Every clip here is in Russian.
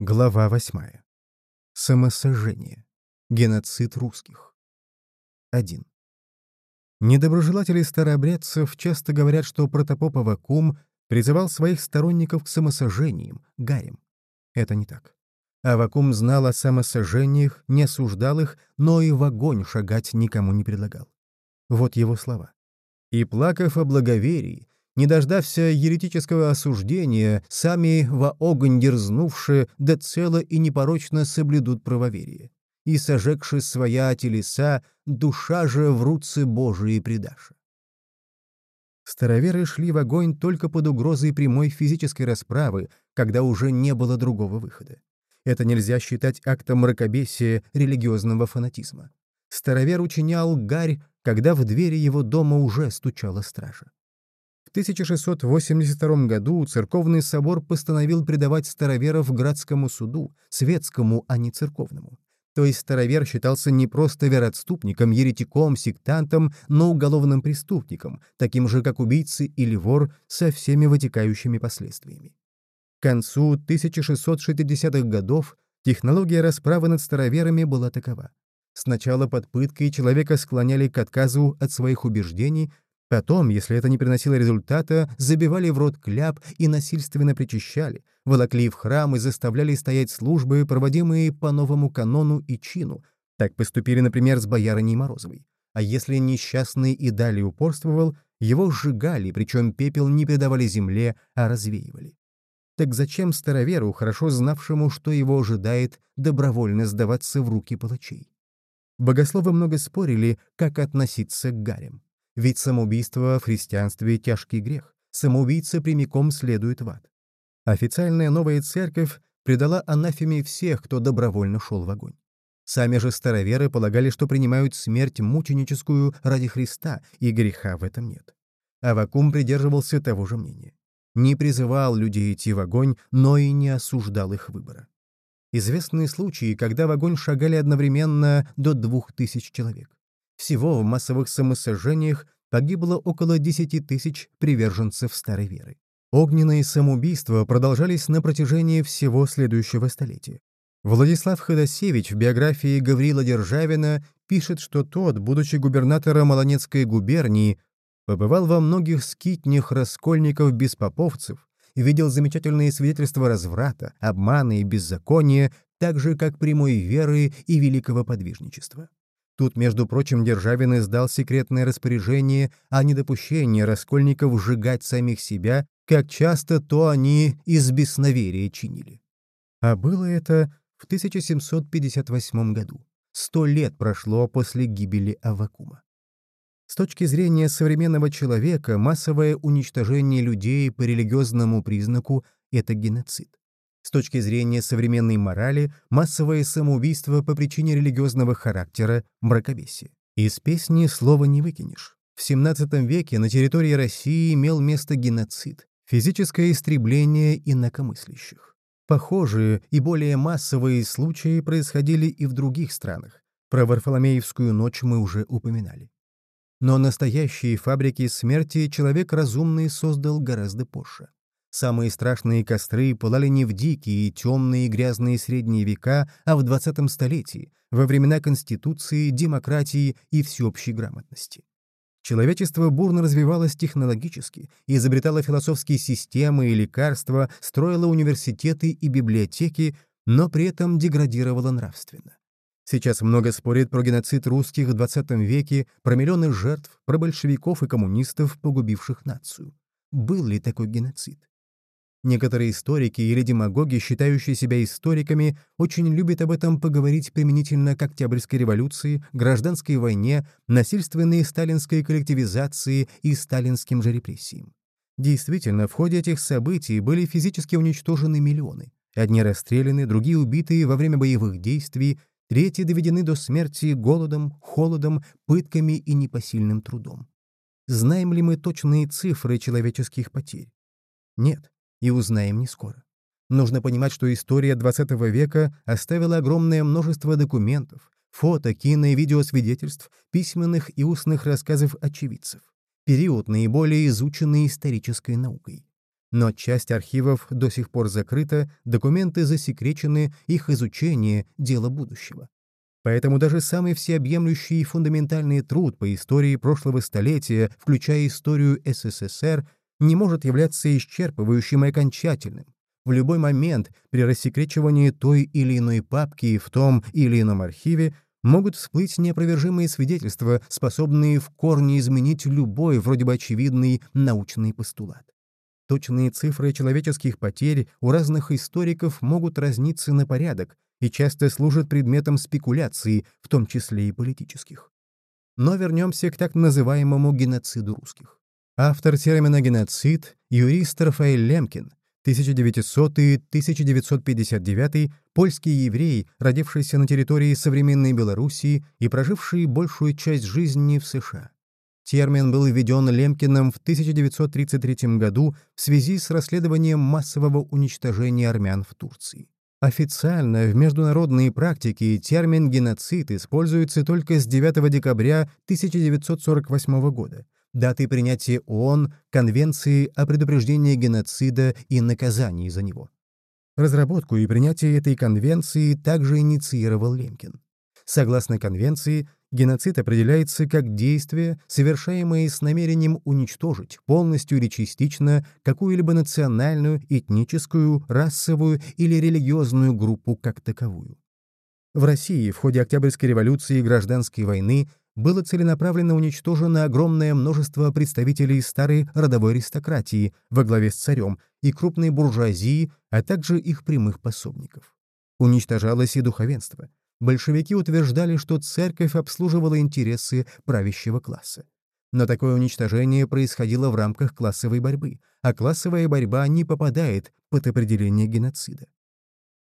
Глава 8. Самосожжение. Геноцид русских. 1. Недоброжелатели старообрядцев часто говорят, что протопоп Авакум призывал своих сторонников к самосожжениям, гарем. Это не так. Авакум знал о самосожжениях, не осуждал их, но и в огонь шагать никому не предлагал. Вот его слова. «И плакав о благоверии, не дождався еретического осуждения, сами во огонь дерзнувши, да цело и непорочно соблюдут правоверие. И, сожегши своя телеса, душа же в руцы Божии предаша. Староверы шли в огонь только под угрозой прямой физической расправы, когда уже не было другого выхода. Это нельзя считать актом мракобесия религиозного фанатизма. Старовер учинял гарь, когда в двери его дома уже стучала стража. В 1682 году церковный собор постановил предавать староверов градскому суду, светскому, а не церковному. То есть старовер считался не просто вероотступником, еретиком, сектантом, но уголовным преступником, таким же, как убийцы или вор, со всеми вытекающими последствиями. К концу 1660-х годов технология расправы над староверами была такова. Сначала под пыткой человека склоняли к отказу от своих убеждений, Потом, если это не приносило результата, забивали в рот кляп и насильственно причащали, волокли в храм и заставляли стоять службы, проводимые по новому канону и чину. Так поступили, например, с боярыней Морозовой. А если несчастный и далее упорствовал, его сжигали, причем пепел не придавали земле, а развеивали. Так зачем староверу, хорошо знавшему, что его ожидает, добровольно сдаваться в руки палачей? Богословы много спорили, как относиться к гарям. Ведь самоубийство в христианстве — тяжкий грех. Самоубийца прямиком следует в ад. Официальная новая церковь предала анафеме всех, кто добровольно шел в огонь. Сами же староверы полагали, что принимают смерть мученическую ради Христа, и греха в этом нет. Авакум придерживался того же мнения. Не призывал людей идти в огонь, но и не осуждал их выбора. Известны случаи, когда в огонь шагали одновременно до двух тысяч человек. Всего в массовых самосожжениях погибло около 10 тысяч приверженцев старой веры. Огненные самоубийства продолжались на протяжении всего следующего столетия. Владислав Ходосевич в биографии Гаврила Державина пишет, что тот, будучи губернатором Молонецкой губернии, побывал во многих скитнях раскольников-беспоповцев, видел замечательные свидетельства разврата, обмана и беззакония, так же, как прямой веры и великого подвижничества. Тут, между прочим, Державин издал секретное распоряжение о недопущении раскольников сжигать самих себя, как часто то они из бесноверия чинили. А было это в 1758 году. Сто лет прошло после гибели Авакума. С точки зрения современного человека массовое уничтожение людей по религиозному признаку — это геноцид. С точки зрения современной морали, массовое самоубийство по причине религиозного характера — мракобесие. Из песни слова не выкинешь. В XVII веке на территории России имел место геноцид, физическое истребление инакомыслящих. Похожие и более массовые случаи происходили и в других странах. Про Варфоломеевскую ночь мы уже упоминали. Но настоящие фабрики смерти человек разумный создал гораздо позже. Самые страшные костры пылали не в дикие, темные и грязные средние века, а в 20 столетии, во времена Конституции, демократии и всеобщей грамотности. Человечество бурно развивалось технологически, изобретало философские системы и лекарства, строило университеты и библиотеки, но при этом деградировало нравственно. Сейчас много спорят про геноцид русских в 20 веке, про миллионы жертв, про большевиков и коммунистов, погубивших нацию. Был ли такой геноцид? Некоторые историки или демагоги, считающие себя историками, очень любят об этом поговорить применительно к Октябрьской революции, гражданской войне, насильственной сталинской коллективизации и сталинским же репрессиям. Действительно, в ходе этих событий были физически уничтожены миллионы. Одни расстреляны, другие убиты во время боевых действий, третьи доведены до смерти голодом, холодом, пытками и непосильным трудом. Знаем ли мы точные цифры человеческих потерь? Нет и узнаем не скоро. Нужно понимать, что история XX века оставила огромное множество документов, фото, кино и видеосвидетельств, письменных и устных рассказов очевидцев. Период, наиболее изученный исторической наукой. Но часть архивов до сих пор закрыта, документы засекречены, их изучение — дело будущего. Поэтому даже самый всеобъемлющий и фундаментальный труд по истории прошлого столетия, включая историю СССР, не может являться исчерпывающим и окончательным. В любой момент при рассекречивании той или иной папки в том или ином архиве могут всплыть неопровержимые свидетельства, способные в корне изменить любой вроде бы очевидный научный постулат. Точные цифры человеческих потерь у разных историков могут разниться на порядок и часто служат предметом спекуляций, в том числе и политических. Но вернемся к так называемому геноциду русских. Автор термина «геноцид» — юрист Рафаэль Лемкин, 1900-1959 польский еврей, родившийся на территории современной Белоруссии и проживший большую часть жизни в США. Термин был введен Лемкиным в 1933 году в связи с расследованием массового уничтожения армян в Турции. Официально в международной практике термин «геноцид» используется только с 9 декабря 1948 года, даты принятия ООН Конвенции о предупреждении геноцида и наказании за него. Разработку и принятие этой конвенции также инициировал Лемкин. Согласно конвенции, геноцид определяется как действие, совершаемое с намерением уничтожить полностью или частично какую-либо национальную, этническую, расовую или религиозную группу как таковую. В России в ходе Октябрьской революции и Гражданской войны было целенаправленно уничтожено огромное множество представителей старой родовой аристократии во главе с царем и крупной буржуазии, а также их прямых пособников. Уничтожалось и духовенство большевики утверждали, что церковь обслуживала интересы правящего класса. Но такое уничтожение происходило в рамках классовой борьбы, а классовая борьба не попадает под определение геноцида.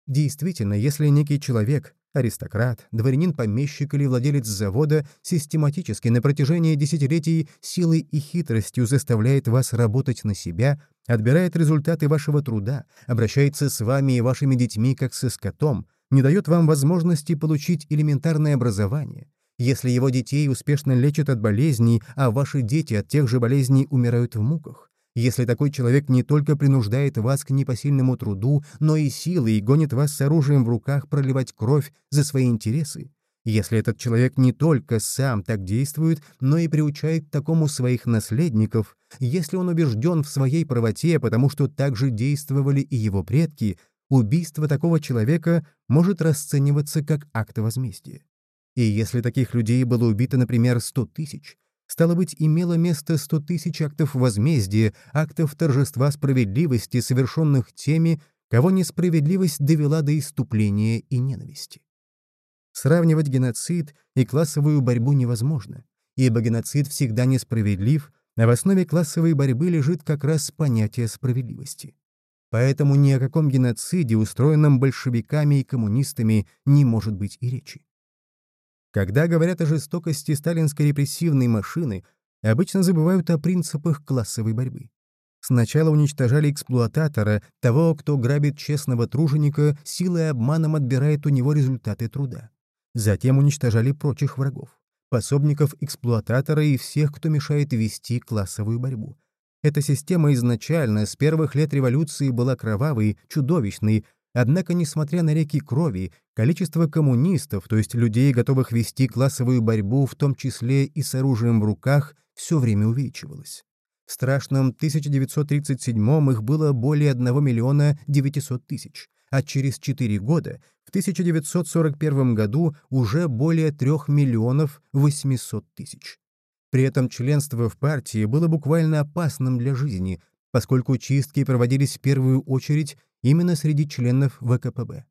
Действительно, если некий человек, аристократ, дворянин-помещик или владелец завода систематически на протяжении десятилетий силой и хитростью заставляет вас работать на себя, отбирает результаты вашего труда, обращается с вами и вашими детьми как со скотом, не дает вам возможности получить элементарное образование, если его детей успешно лечат от болезней, а ваши дети от тех же болезней умирают в муках, если такой человек не только принуждает вас к непосильному труду, но и силой гонит вас с оружием в руках проливать кровь за свои интересы, если этот человек не только сам так действует, но и приучает к такому своих наследников, если он убежден в своей правоте, потому что так же действовали и его предки, убийство такого человека может расцениваться как акт возмездия. И если таких людей было убито, например, 100 тысяч, стало быть, имело место 100 тысяч актов возмездия, актов торжества справедливости, совершенных теми, кого несправедливость довела до иступления и ненависти. Сравнивать геноцид и классовую борьбу невозможно, ибо геноцид всегда несправедлив, а в основе классовой борьбы лежит как раз понятие справедливости. Поэтому ни о каком геноциде, устроенном большевиками и коммунистами, не может быть и речи. Когда говорят о жестокости сталинской репрессивной машины, обычно забывают о принципах классовой борьбы. Сначала уничтожали эксплуататора, того, кто грабит честного труженика, силой и обманом отбирает у него результаты труда. Затем уничтожали прочих врагов, пособников эксплуататора и всех, кто мешает вести классовую борьбу. Эта система изначально, с первых лет революции, была кровавой, чудовищной, однако, несмотря на реки крови, количество коммунистов, то есть людей, готовых вести классовую борьбу, в том числе и с оружием в руках, все время увеличивалось. В страшном 1937 их было более 1 миллиона 900 тысяч, а через 4 года, в 1941 году, уже более 3 миллионов 800 тысяч. При этом членство в партии было буквально опасным для жизни, поскольку чистки проводились в первую очередь именно среди членов ВКПБ.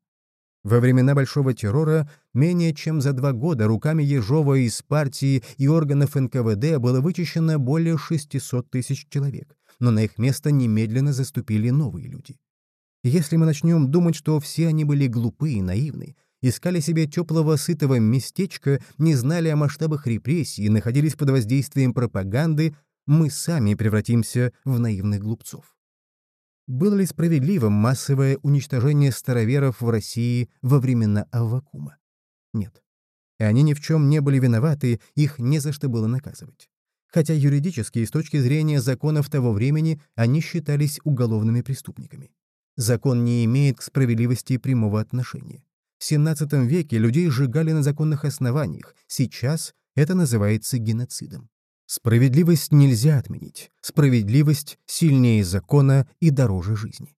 Во времена Большого террора менее чем за два года руками Ежова из партии и органов НКВД было вычищено более 600 тысяч человек, но на их место немедленно заступили новые люди. Если мы начнем думать, что все они были глупы и наивны, искали себе теплого сытого местечка, не знали о масштабах репрессий находились под воздействием пропаганды, мы сами превратимся в наивных глупцов. Было ли справедливым массовое уничтожение староверов в России во времена Аввакума? Нет. И они ни в чем не были виноваты, их не за что было наказывать. хотя юридически и с точки зрения законов того времени они считались уголовными преступниками. Закон не имеет к справедливости прямого отношения. В XVII веке людей сжигали на законных основаниях, сейчас это называется геноцидом. Справедливость нельзя отменить. Справедливость сильнее закона и дороже жизни.